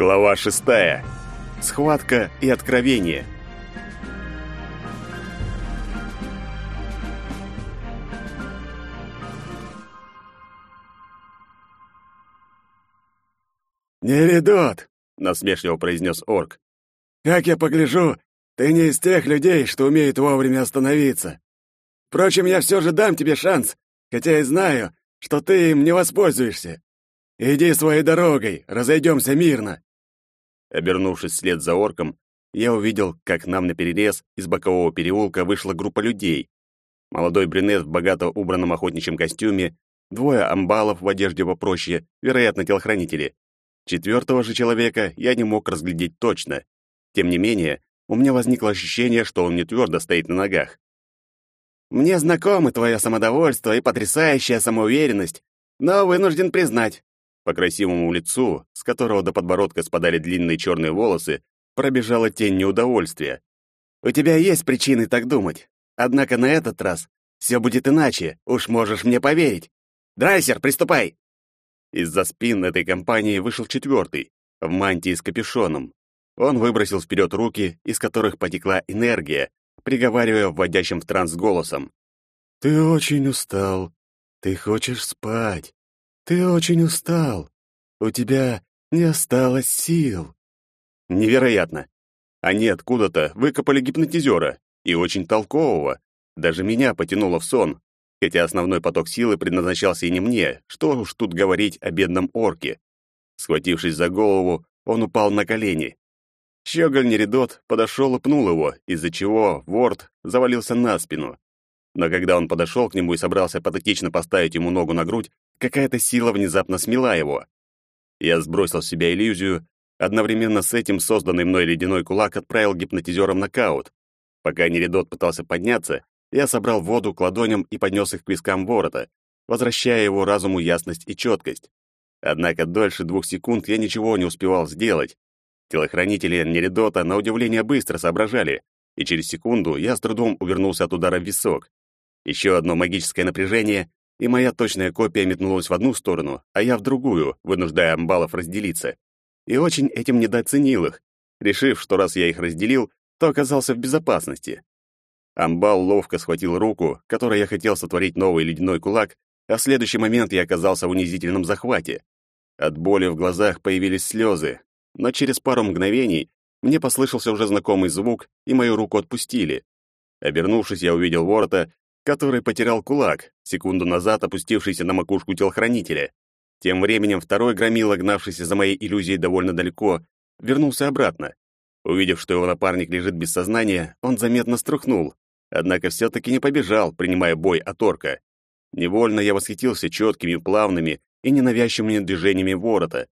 Глава шестая. Схватка и откровение. «Неридот!» — насмешливо произнес орк. «Как я погляжу, ты не из тех людей, что умеют вовремя остановиться. Впрочем, я все же дам тебе шанс, хотя и знаю, что ты им не воспользуешься. Иди своей дорогой, разойдемся мирно». Обернувшись вслед за орком, я увидел, как нам на перерез из бокового переулка вышла группа людей. Молодой брюнет в богато убранном охотничьем костюме, двое амбалов в одежде попроще, вероятно, телохранители. Четвертого же человека я не мог разглядеть точно. Тем не менее, у меня возникло ощущение, что он не твердо стоит на ногах. «Мне знакомы твое самодовольство и потрясающая самоуверенность, но вынужден признать, по красивому лицу, с которого до подбородка спадали длинные черные волосы, пробежала тень неудовольствия. «У тебя есть причины так думать. Однако на этот раз все будет иначе, уж можешь мне поверить. Драйсер, приступай!» Из-за спин этой компании вышел четвертый, в мантии с капюшоном. Он выбросил вперед руки, из которых потекла энергия, приговаривая вводящим в транс голосом. «Ты очень устал. Ты хочешь спать. Ты очень устал. У тебя не осталось сил. Невероятно. Они откуда-то выкопали гипнотизера, и очень толкового. Даже меня потянуло в сон, хотя основной поток силы предназначался и не мне, что уж тут говорить о бедном орке. Схватившись за голову, он упал на колени. Щеголь Неридот подошел и пнул его, из-за чего Ворд завалился на спину. Но когда он подошел к нему и собрался патетично поставить ему ногу на грудь, какая-то сила внезапно смела его. Я сбросил с себя иллюзию, одновременно с этим созданный мной ледяной кулак отправил гипнотизера в нокаут. Пока Неридот пытался подняться, я собрал воду к ладоням и поднес их к вискам ворота, возвращая его разуму ясность и четкость. Однако дольше двух секунд я ничего не успевал сделать. Телохранители Неридота на удивление быстро соображали, и через секунду я с трудом увернулся от удара в висок. Еще одно магическое напряжение, и моя точная копия метнулась в одну сторону, а я в другую, вынуждая амбалов разделиться. И очень этим недооценил их, решив, что раз я их разделил, то оказался в безопасности. Амбал ловко схватил руку, которой я хотел сотворить новый ледяной кулак, а в следующий момент я оказался в унизительном захвате. От боли в глазах появились слезы, но через пару мгновений мне послышался уже знакомый звук, и мою руку отпустили. Обернувшись, я увидел ворота, который потерял кулак, секунду назад опустившийся на макушку телохранителя. Тем временем второй громила, гнавшийся за моей иллюзией довольно далеко, вернулся обратно. Увидев, что его напарник лежит без сознания, он заметно струхнул, однако все-таки не побежал, принимая бой от орка. Невольно я восхитился четкими, плавными и ненавязчивыми движениями ворота.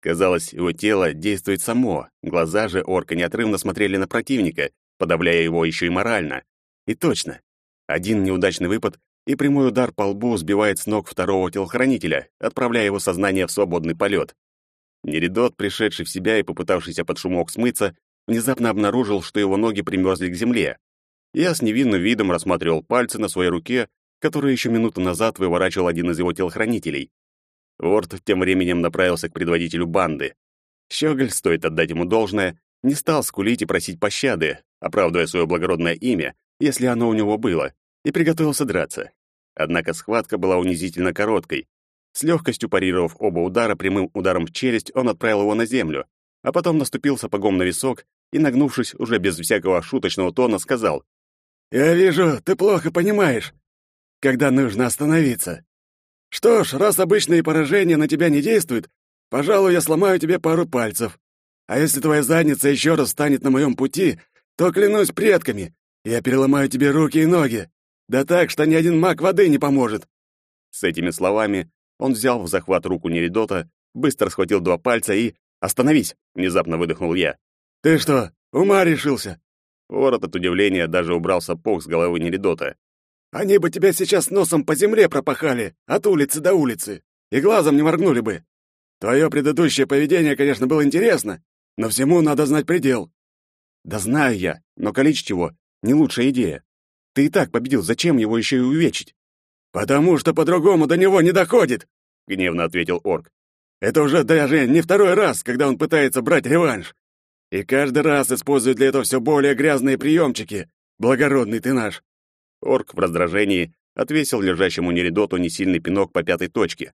Казалось, его тело действует само, глаза же орка неотрывно смотрели на противника, подавляя его еще и морально. И точно, один неудачный выпад, и прямой удар по лбу сбивает с ног второго телохранителя, отправляя его сознание в свободный полет. Неридот, пришедший в себя и попытавшийся под шумок смыться, внезапно обнаружил, что его ноги примерзли к земле. Я с невинным видом рассматривал пальцы на своей руке, которые еще минуту назад выворачивал один из его телохранителей. Ворд тем временем направился к предводителю банды. Щеголь, стоит отдать ему должное, не стал скулить и просить пощады, оправдывая свое благородное имя, если оно у него было, и приготовился драться. Однако схватка была унизительно короткой. С легкостью парировав оба удара прямым ударом в челюсть, он отправил его на землю, а потом наступил сапогом на висок и, нагнувшись уже без всякого шуточного тона, сказал, «Я вижу, ты плохо понимаешь, когда нужно остановиться. Что ж, раз обычные поражения на тебя не действуют, пожалуй, я сломаю тебе пару пальцев. А если твоя задница еще раз станет на моем пути, то, клянусь предками, я переломаю тебе руки и ноги. Да так, что ни один маг воды не поможет. С этими словами он взял в захват руку Неридота, быстро схватил два пальца и... «Остановись!» — внезапно выдохнул я. «Ты что, ума решился?» Ворот от удивления даже убрал сапог с головы Неридота. «Они бы тебя сейчас носом по земле пропахали, от улицы до улицы, и глазом не моргнули бы. Твое предыдущее поведение, конечно, было интересно, но всему надо знать предел». «Да знаю я, но его не лучшая идея. Ты и так победил, зачем его еще и увечить? Потому что по-другому до него не доходит, гневно ответил орк. Это уже даже не второй раз, когда он пытается брать реванш. И каждый раз использует для этого все более грязные приемчики. Благородный ты наш. Орк в раздражении отвесил лежащему Неридоту несильный пинок по пятой точке.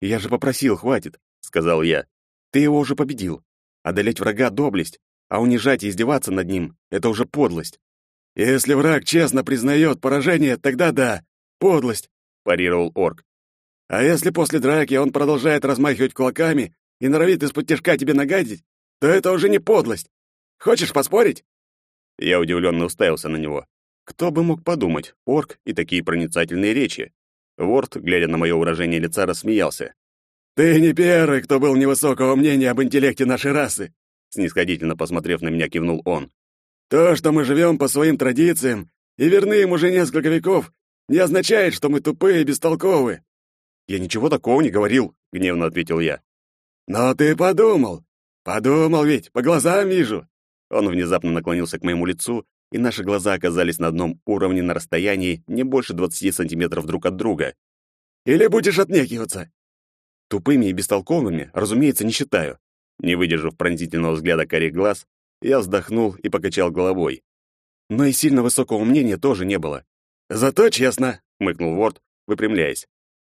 «Я же попросил, хватит», — сказал я. «Ты его уже победил. Одолеть врага — доблесть, а унижать и издеваться над ним — это уже подлость». «Если враг честно признает поражение, тогда да, подлость», — парировал орк. «А если после драки он продолжает размахивать кулаками и норовит из-под тяжка тебе нагадить, то это уже не подлость. Хочешь поспорить?» Я удивленно уставился на него. Кто бы мог подумать, орк и такие проницательные речи. Ворд, глядя на мое выражение лица, рассмеялся. «Ты не первый, кто был невысокого мнения об интеллекте нашей расы», снисходительно посмотрев на меня, кивнул он. То, что мы живем по своим традициям и верны им уже несколько веков, не означает, что мы тупые и бестолковые. Я ничего такого не говорил, гневно ответил я. Но ты подумал. Подумал ведь, по глазам вижу. Он внезапно наклонился к моему лицу, и наши глаза оказались на одном уровне на расстоянии не больше 20 сантиметров друг от друга. Или будешь отнекиваться? Тупыми и бестолковыми, разумеется, не считаю. Не выдержав пронзительного взгляда карих глаз, я вздохнул и покачал головой. Но и сильно высокого мнения тоже не было. «Зато честно», — хмыкнул Ворд, выпрямляясь.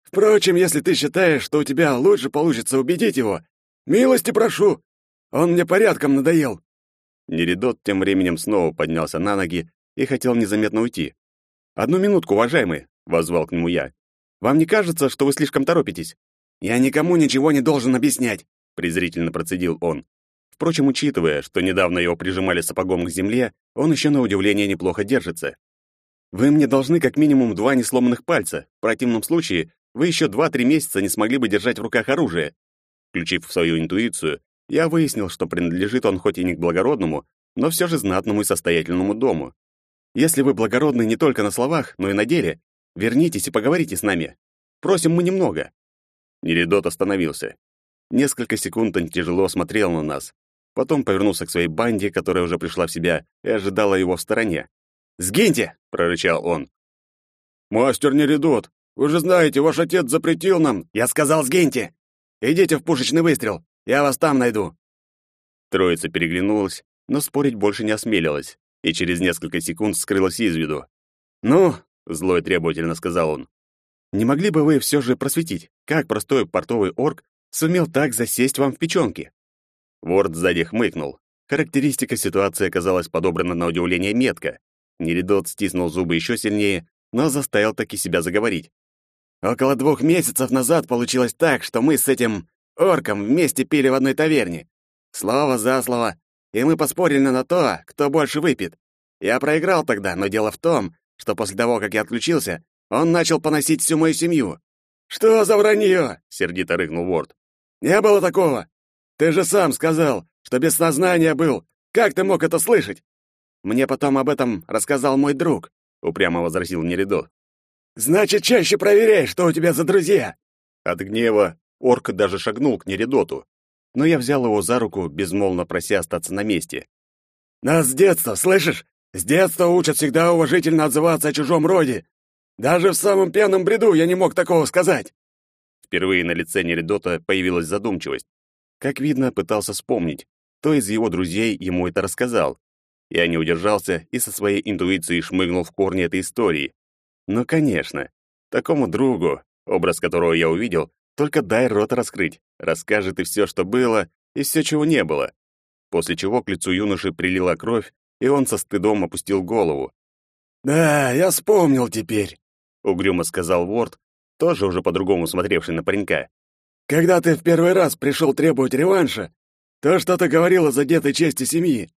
«Впрочем, если ты считаешь, что у тебя лучше получится убедить его, милости прошу. Он мне порядком надоел». Неридот тем временем снова поднялся на ноги и хотел незаметно уйти. «Одну минутку, уважаемый», — воззвал к нему я. «Вам не кажется, что вы слишком торопитесь?» «Я никому ничего не должен объяснять», — презрительно процедил он. Впрочем, учитывая, что недавно его прижимали сапогом к земле, он еще на удивление неплохо держится. Вы мне должны как минимум два несломанных пальца. В противном случае вы еще два-три месяца не смогли бы держать в руках оружие. Включив в свою интуицию, я выяснил, что принадлежит он хоть и не к благородному, но все же знатному и состоятельному дому. Если вы благородны не только на словах, но и на деле, вернитесь и поговорите с нами. Просим мы немного. Неридот остановился. Несколько секунд он тяжело смотрел на нас, Потом повернулся к своей банде, которая уже пришла в себя, и ожидала его в стороне. «Сгиньте!» — прорычал он. «Мастер Неридот, вы же знаете, ваш отец запретил нам...» «Я сказал, сгиньте! Идите в пушечный выстрел, я вас там найду!» Троица переглянулась, но спорить больше не осмелилась, и через несколько секунд скрылась из виду. «Ну?» — злой требовательно сказал он. «Не могли бы вы все же просветить, как простой портовый орк сумел так засесть вам в печёнке?» Ворд сзади хмыкнул. Характеристика ситуации оказалась подобрана на удивление метко. Неридот стиснул зубы еще сильнее, но заставил таки себя заговорить. «Около двух месяцев назад получилось так, что мы с этим орком вместе пили в одной таверне. Слово за слово, и мы поспорили на то, кто больше выпьет. Я проиграл тогда, но дело в том, что после того, как я отключился, он начал поносить всю мою семью. «Что за вранье?» — сердито рыкнул Ворд. «Не было такого. Ты же сам сказал, что без сознания был. Как ты мог это слышать? Мне потом об этом рассказал мой друг, упрямо возразил Неридот. Значит, чаще проверяй, что у тебя за друзья. От гнева орк даже шагнул к Неридоту, но я взял его за руку, безмолвно прося остаться на месте. Нас с детства, слышишь? С детства учат всегда уважительно отзываться о чужом роде. Даже в самом пьяном бреду я не мог такого сказать. Впервые на лице Неридота появилась задумчивость. Как видно, пытался вспомнить, кто из его друзей ему это рассказал. Я не удержался и со своей интуицией шмыгнул в корни этой истории. Ну, конечно, такому другу, образ которого я увидел, только дай рот раскрыть, расскажет и все, что было, и все, чего не было. После чего к лицу юноши прилила кровь, и он со стыдом опустил голову. «Да, я вспомнил теперь», — угрюмо сказал Ворд, тоже уже по-другому смотревший на паренька. Когда ты в первый раз пришел требовать реванша, то что-то говорил о задетой чести семьи.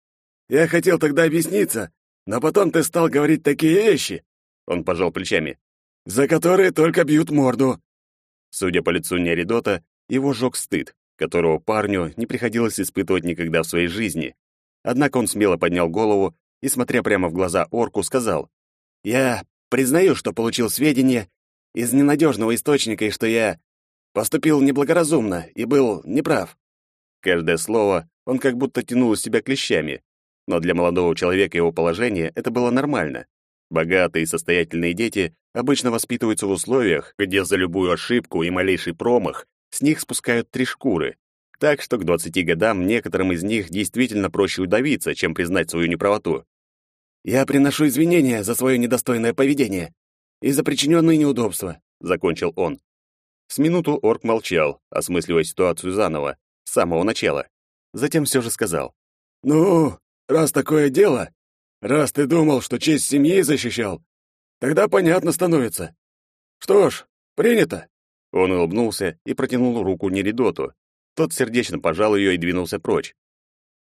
Я хотел тогда объясниться, но потом ты стал говорить такие вещи. Он пожал плечами. За которые только бьют морду. Судя по лицу Неоридота, его жёг стыд, которого парню не приходилось испытывать никогда в своей жизни. Однако он смело поднял голову и, смотря прямо в глаза орку, сказал, «Я признаю, что получил сведения из ненадежного источника и что я Поступил неблагоразумно и был неправ. Каждое слово он как будто тянул из себя клещами, но для молодого человека его положения это было нормально. Богатые и состоятельные дети обычно воспитываются в условиях, где за любую ошибку и малейший промах с них спускают три шкуры. Так что к 20 годам некоторым из них действительно проще удавиться, чем признать свою неправоту. «Я приношу извинения за свое недостойное поведение и за причиненные неудобства», — закончил он. С минуту орк молчал, осмысливая ситуацию заново, с самого начала. Затем все же сказал. «Ну, раз такое дело, раз ты думал, что честь семьи защищал, тогда понятно становится. Что ж, принято». Он улыбнулся и протянул руку Неридоту. Тот сердечно пожал ее и двинулся прочь.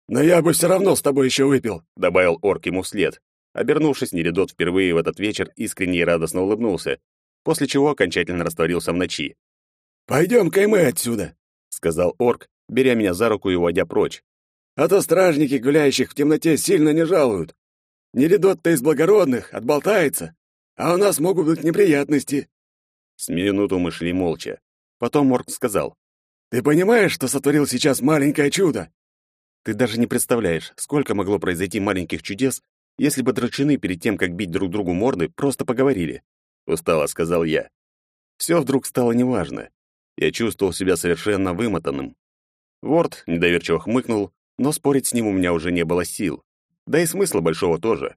«Но я бы все равно с тобой еще выпил», — добавил орк ему вслед. Обернувшись, Неридот впервые в этот вечер искренне и радостно улыбнулся, после чего окончательно растворился в ночи. «Пойдем-ка и мы отсюда», — сказал орк, беря меня за руку и уводя прочь. «А то стражники, гуляющих в темноте, сильно не жалуют. Неридот-то из благородных, отболтается, а у нас могут быть неприятности». С минуту мы шли молча. Потом орк сказал. «Ты понимаешь, что сотворил сейчас маленькое чудо?» Ты даже не представляешь, сколько могло произойти маленьких чудес, если бы драчуны перед тем, как бить друг другу морды, просто поговорили. Устало сказал я. Все вдруг стало неважно. Я чувствовал себя совершенно вымотанным. Ворд недоверчиво хмыкнул, но спорить с ним у меня уже не было сил. Да и смысла большого тоже.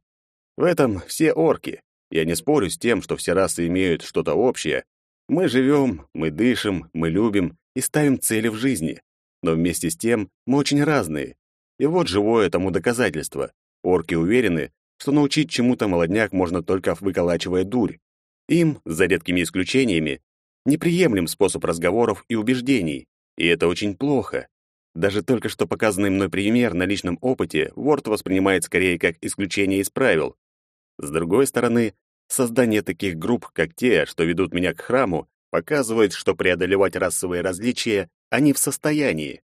В этом все орки. Я не спорю с тем, что все расы имеют что-то общее. Мы живем, мы дышим, мы любим и ставим цели в жизни. Но вместе с тем мы очень разные. И вот живое тому доказательство. Орки уверены, что научить чему-то молодняк можно только выколачивая дурь. Им, за редкими исключениями, неприемлем способ разговоров и убеждений, и это очень плохо. Даже только что показанный мной пример на личном опыте Ворд воспринимает скорее как исключение из правил. С другой стороны, создание таких групп, как те, что ведут меня к храму, показывает, что преодолевать расовые различия они в состоянии.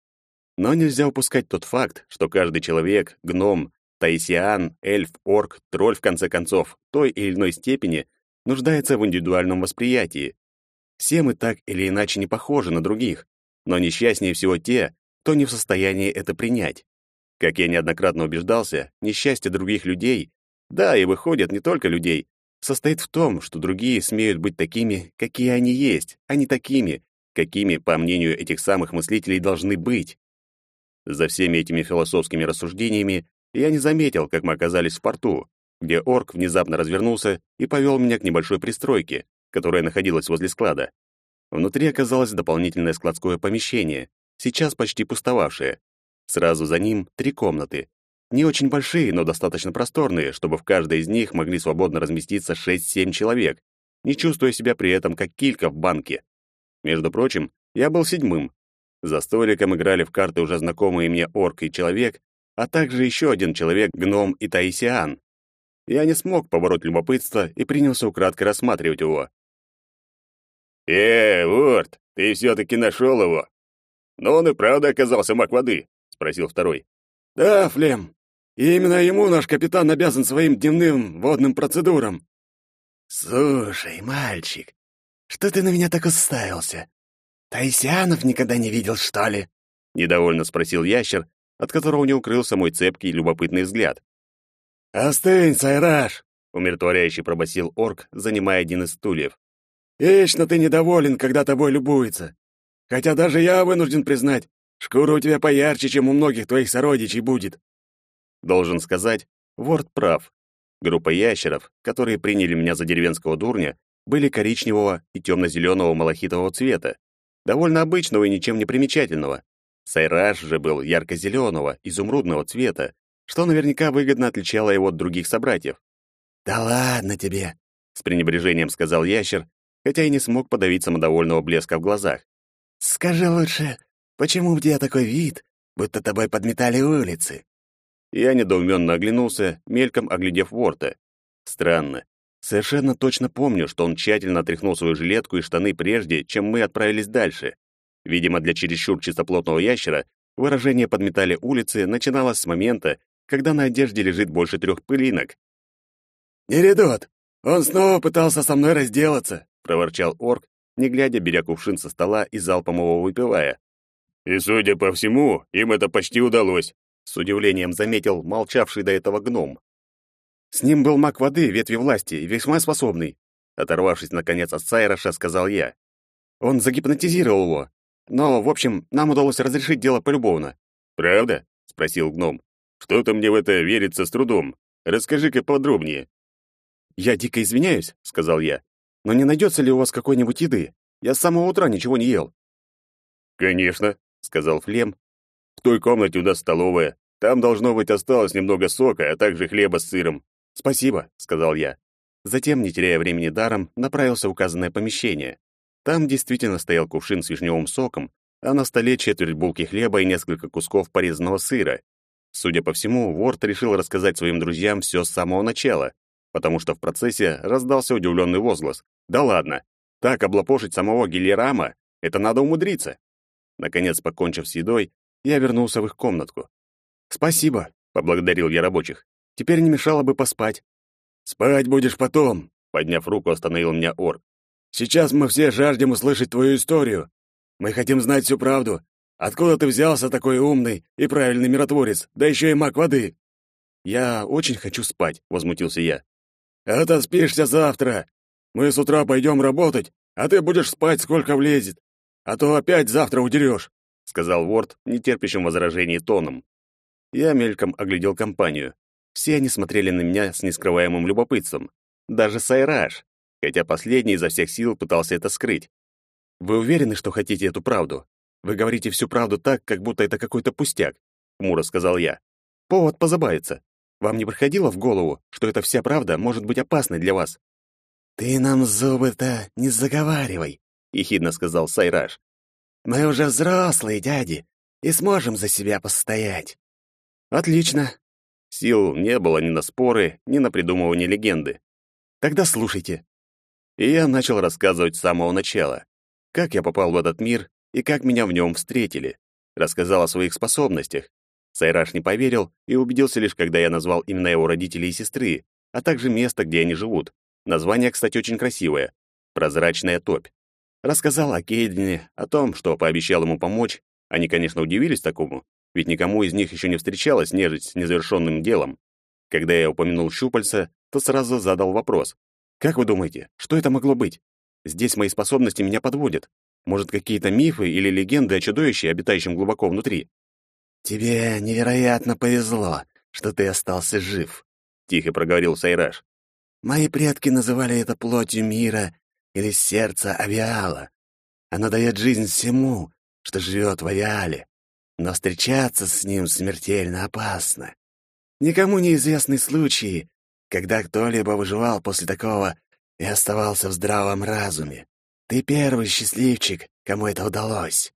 Но нельзя упускать тот факт, что каждый человек, гном, таисиан, эльф, орк, тролль в конце концов, той или иной степени нуждается в индивидуальном восприятии. Все мы так или иначе не похожи на других, но несчастнее всего те, кто не в состоянии это принять. Как я неоднократно убеждался, несчастье других людей, да, и выходят не только людей, состоит в том, что другие смеют быть такими, какие они есть, а не такими, какими, по мнению этих самых мыслителей, должны быть. За всеми этими философскими рассуждениями я не заметил, как мы оказались в порту, где орк внезапно развернулся и повел меня к небольшой пристройке, которая находилась возле склада. Внутри оказалось дополнительное складское помещение, сейчас почти пустовавшее. Сразу за ним три комнаты. Не очень большие, но достаточно просторные, чтобы в каждой из них могли свободно разместиться 6-7 человек, не чувствуя себя при этом как килька в банке. Между прочим, я был седьмым, за столиком играли в карты уже знакомые мне орк и человек, а также еще один человек, гном и таисиан. Я не смог побороть любопытство и принялся украдкой рассматривать его. «Э, Ворд, ты все-таки нашел его!» «Но он и правда оказался маг воды», — спросил второй. «Да, Флем, и именно ему наш капитан обязан своим дневным водным процедурам». «Слушай, мальчик, что ты на меня так уставился? «Таисианов никогда не видел, что ли?» — недовольно спросил ящер, от которого не укрылся мой цепкий и любопытный взгляд. «Остынь, Сайраж!» — умиротворяюще пробасил орк, занимая один из стульев. «Вечно ты недоволен, когда тобой любуется. Хотя даже я вынужден признать, шкура у тебя поярче, чем у многих твоих сородичей будет». Должен сказать, Ворд прав. Группа ящеров, которые приняли меня за деревенского дурня, были коричневого и темно-зеленого малахитового цвета, довольно обычного и ничем не примечательного. Сайраж же был ярко-зеленого, изумрудного цвета, что наверняка выгодно отличало его от других собратьев. «Да ладно тебе», — с пренебрежением сказал ящер, хотя и не смог подавить самодовольного блеска в глазах. «Скажи лучше, почему у тебя такой вид, будто тобой подметали улицы?» Я недоуменно оглянулся, мельком оглядев Ворта. Странно. Совершенно точно помню, что он тщательно отряхнул свою жилетку и штаны прежде, чем мы отправились дальше. Видимо, для чересчур чистоплотного ящера выражение «подметали улицы» начиналось с момента, когда на одежде лежит больше трех пылинок. «Неридот, он снова пытался со мной разделаться», — проворчал орк, не глядя, беря кувшин со стола и залпом его выпивая. «И, судя по всему, им это почти удалось», — с удивлением заметил молчавший до этого гном. С ним был маг воды, ветви власти, и весьма способный. Оторвавшись, наконец, от Сайроша, сказал я. Он загипнотизировал его. Но, в общем, нам удалось разрешить дело полюбовно. Правда? спросил гном. Что-то мне в это верится с трудом. Расскажи-ка подробнее. Я дико извиняюсь, сказал я. Но не найдется ли у вас какой-нибудь еды? Я с самого утра ничего не ел. Конечно, сказал Флем. В той комнате у нас столовая. Там должно быть осталось немного сока, а также хлеба с сыром. Спасибо, сказал я. Затем, не теряя времени даром, направился в указанное помещение. Там действительно стоял кувшин с вишневым соком, а на столе четверть булки хлеба и несколько кусков порезанного сыра. Судя по всему, Ворд решил рассказать своим друзьям все с самого начала, потому что в процессе раздался удивленный возглас. «Да ладно! Так облапошить самого Гильерама — это надо умудриться!» Наконец, покончив с едой, я вернулся в их комнатку. «Спасибо», — поблагодарил я рабочих. «Теперь не мешало бы поспать». «Спать будешь потом», — подняв руку, остановил меня орк. «Сейчас мы все жаждем услышать твою историю. Мы хотим знать всю правду. Откуда ты взялся такой умный и правильный миротворец, да еще и маг воды?» «Я очень хочу спать», — возмутился я. «Это спишься завтра. Мы с утра пойдем работать, а ты будешь спать, сколько влезет. А то опять завтра удерешь», — сказал Ворд, нетерпящим возражений тоном. Я мельком оглядел компанию. Все они смотрели на меня с нескрываемым любопытством. Даже Сайраж, хотя последний изо всех сил пытался это скрыть. «Вы уверены, что хотите эту правду? Вы говорите всю правду так, как будто это какой-то пустяк», — хмуро сказал я. «Повод позабавиться. Вам не приходило в голову, что эта вся правда может быть опасной для вас?» «Ты нам зубы-то не заговаривай», — ехидно сказал Сайраж. «Мы уже взрослые, дяди, и сможем за себя постоять». «Отлично». Сил не было ни на споры, ни на придумывание легенды. «Тогда слушайте». И я начал рассказывать с самого начала как я попал в этот мир и как меня в нем встретили. Рассказал о своих способностях. Сайраш не поверил и убедился лишь, когда я назвал имена его родителей и сестры, а также место, где они живут. Название, кстати, очень красивое. «Прозрачная топь». Рассказал о Кейдене, о том, что пообещал ему помочь. Они, конечно, удивились такому, ведь никому из них еще не встречалось нежить с незавершенным делом. Когда я упомянул щупальца, то сразу задал вопрос. «Как вы думаете, что это могло быть?» Здесь мои способности меня подводят. Может, какие-то мифы или легенды о чудовище, обитающем глубоко внутри? Тебе невероятно повезло, что ты остался жив, тихо проговорил Сайраж. Мои предки называли это плотью мира или сердца авиала. Оно дает жизнь всему, что живет в авиале, но встречаться с ним смертельно опасно. Никому неизвестны случаи, когда кто-либо выживал после такого и оставался в здравом разуме. Ты первый счастливчик, кому это удалось».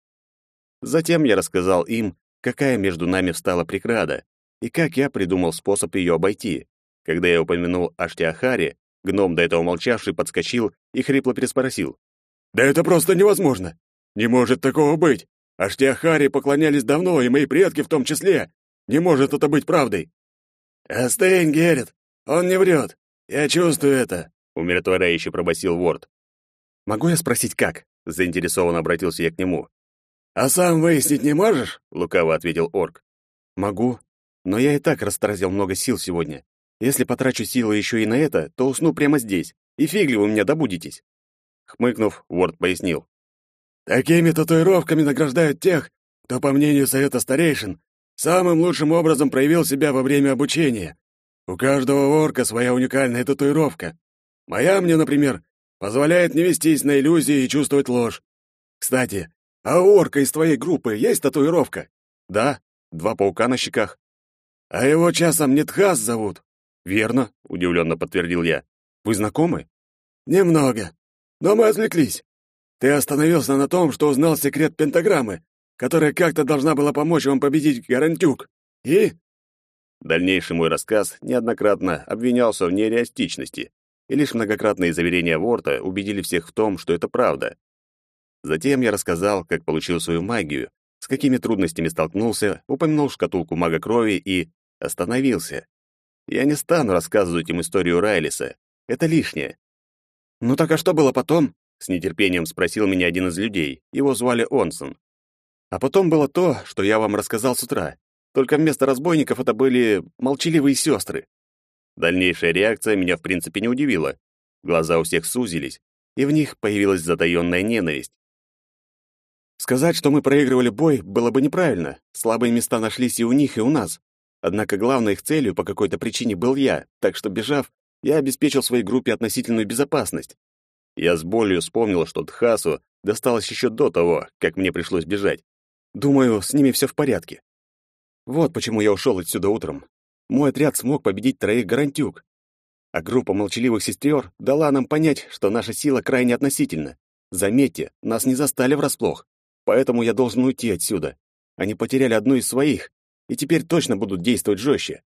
Затем я рассказал им, какая между нами встала преграда, и как я придумал способ ее обойти. Когда я упомянул о Штиахаре, гном, до этого молчавший, подскочил и хрипло переспросил. «Да это просто невозможно! Не может такого быть! Аштиахаре поклонялись давно, и мои предки в том числе! Не может это быть правдой!» «Остынь, Геррит! Он не врет! Я чувствую это! умиротворяюще пробасил Ворд. Могу я спросить, как? заинтересованно обратился я к нему. А сам выяснить не можешь? лукаво ответил орк. Могу, но я и так растратил много сил сегодня. Если потрачу силы еще и на это, то усну прямо здесь, и фиг ли вы меня добудетесь. Хмыкнув, Ворд пояснил. Такими татуировками награждают тех, кто, по мнению совета старейшин, самым лучшим образом проявил себя во время обучения. У каждого орка своя уникальная татуировка. Моя мне, например, позволяет не вестись на иллюзии и чувствовать ложь. Кстати, а у орка из твоей группы есть татуировка? Да, два паука на щеках. А его часом не Тхас зовут? Верно, удивленно подтвердил я. Вы знакомы? Немного. Но мы отвлеклись. Ты остановился на том, что узнал секрет пентаграммы, которая как-то должна была помочь вам победить Гарантюк. И Дальнейший мой рассказ неоднократно обвинялся в нереалистичности и лишь многократные заверения Ворта убедили всех в том, что это правда. Затем я рассказал, как получил свою магию, с какими трудностями столкнулся, упомянул шкатулку мага крови и остановился. Я не стану рассказывать им историю Райлиса. Это лишнее. «Ну так а что было потом?» — с нетерпением спросил меня один из людей. Его звали Онсон. А потом было то, что я вам рассказал с утра. Только вместо разбойников это были молчаливые сестры. Дальнейшая реакция меня в принципе не удивила. Глаза у всех сузились, и в них появилась затаённая ненависть. Сказать, что мы проигрывали бой, было бы неправильно. Слабые места нашлись и у них, и у нас. Однако главной их целью по какой-то причине был я, так что, бежав, я обеспечил своей группе относительную безопасность. Я с болью вспомнил, что Тхасу досталось еще до того, как мне пришлось бежать. Думаю, с ними все в порядке. Вот почему я ушел отсюда утром. Мой отряд смог победить троих гарантюк. А группа молчаливых сестер дала нам понять, что наша сила крайне относительна. Заметьте, нас не застали врасплох. Поэтому я должен уйти отсюда. Они потеряли одну из своих, и теперь точно будут действовать жестче.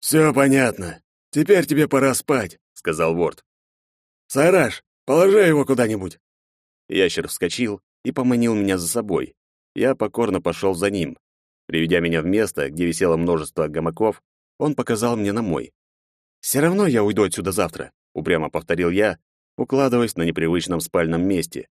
«Все понятно. Теперь тебе пора спать», — сказал Ворд. «Сайраж, положи его куда-нибудь». Ящер вскочил и поманил меня за собой. Я покорно пошел за ним. Приведя меня в место, где висело множество гамаков, он показал мне на мой. «Все равно я уйду отсюда завтра», — упрямо повторил я, укладываясь на непривычном спальном месте.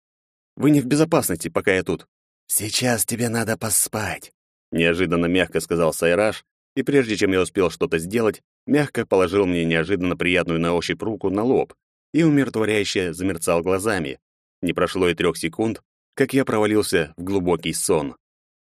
«Вы не в безопасности, пока я тут». «Сейчас тебе надо поспать», — неожиданно мягко сказал Сайраж, и прежде чем я успел что-то сделать, мягко положил мне неожиданно приятную на ощупь руку на лоб и умиротворяюще замерцал глазами. Не прошло и трех секунд, как я провалился в глубокий сон.